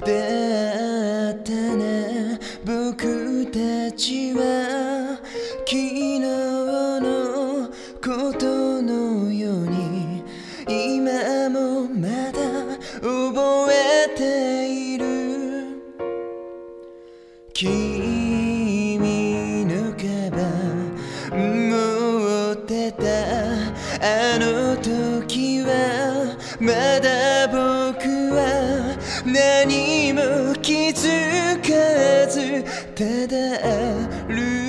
だったな僕たちは昨日のことのように今もまだ覚えている。君のカバン持ってたあの時はまだ僕何も気づかずただ歩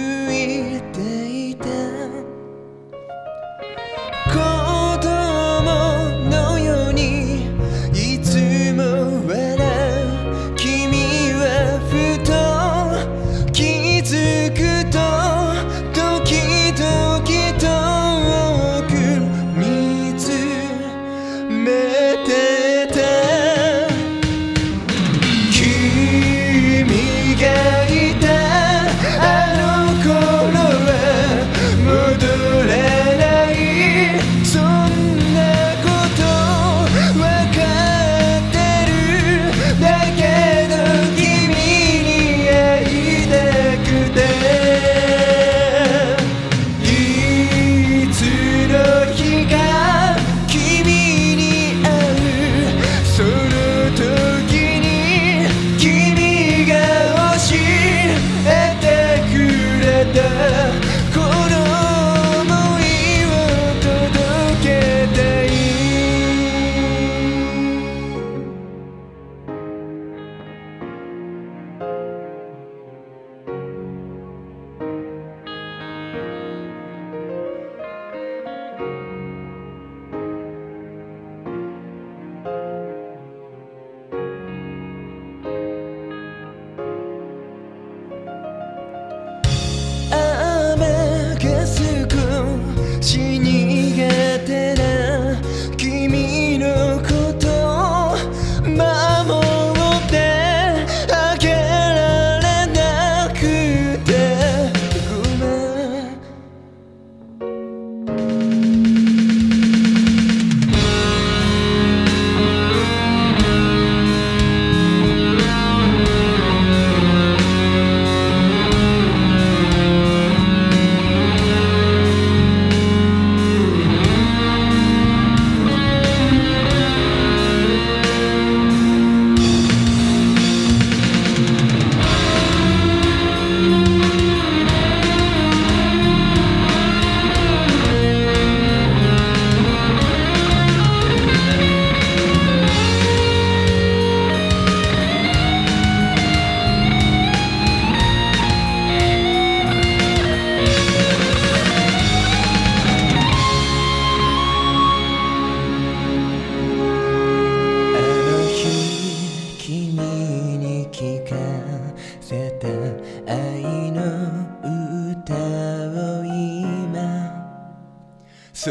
に聞かせた愛の歌を今。空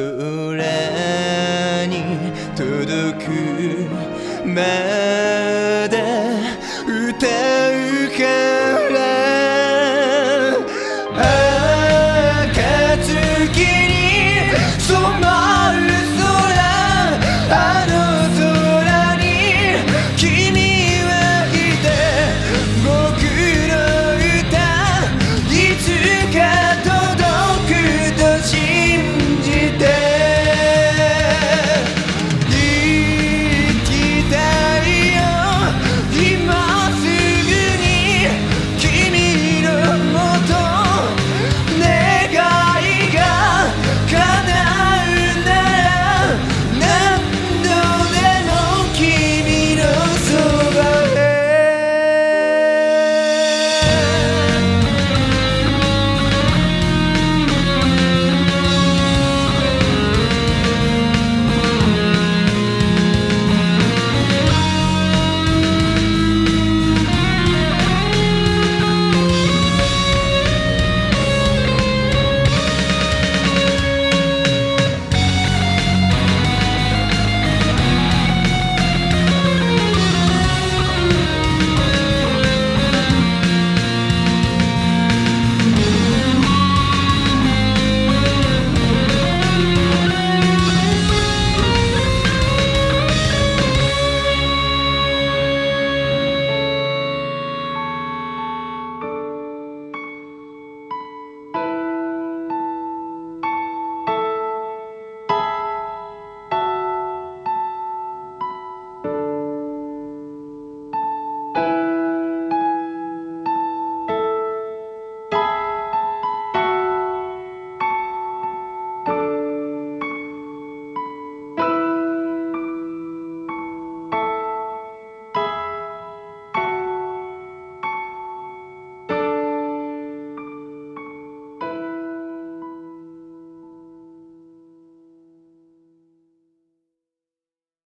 に届くまで